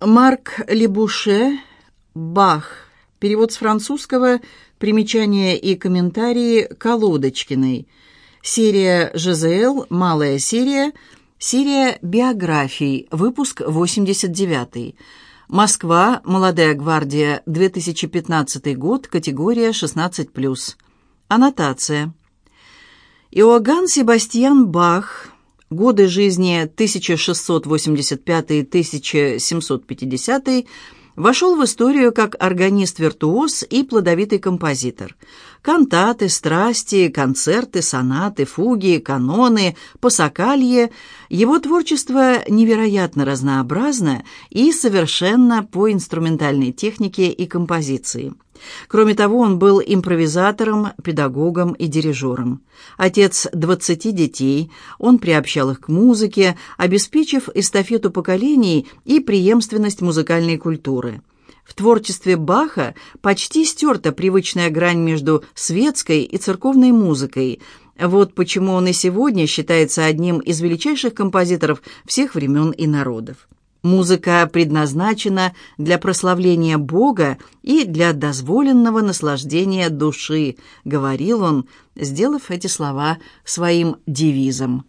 Марк Лебуше, Бах. Перевод с французского, примечания и комментарии Колодочкиной. Серия ЖЗЛ, малая серия, серия биографий, выпуск 89. Москва, Молодая гвардия, 2015 год, категория 16+. Аннотация. Иоганн Себастьян Бах Годы жизни 1685-1750 вошел в историю как органист-виртуоз и плодовитый композитор. Кантаты, страсти, концерты, сонаты, фуги, каноны, пасакалье. Его творчество невероятно разнообразно и совершенно по инструментальной технике и композиции. Кроме того, он был импровизатором, педагогом и дирижером. Отец двадцати детей, он приобщал их к музыке, обеспечив эстафету поколений и преемственность музыкальной культуры. В творчестве Баха почти стерта привычная грань между светской и церковной музыкой. Вот почему он и сегодня считается одним из величайших композиторов всех времен и народов. Музыка предназначена для прославления Бога и для дозволенного наслаждения души, говорил он, сделав эти слова своим девизом.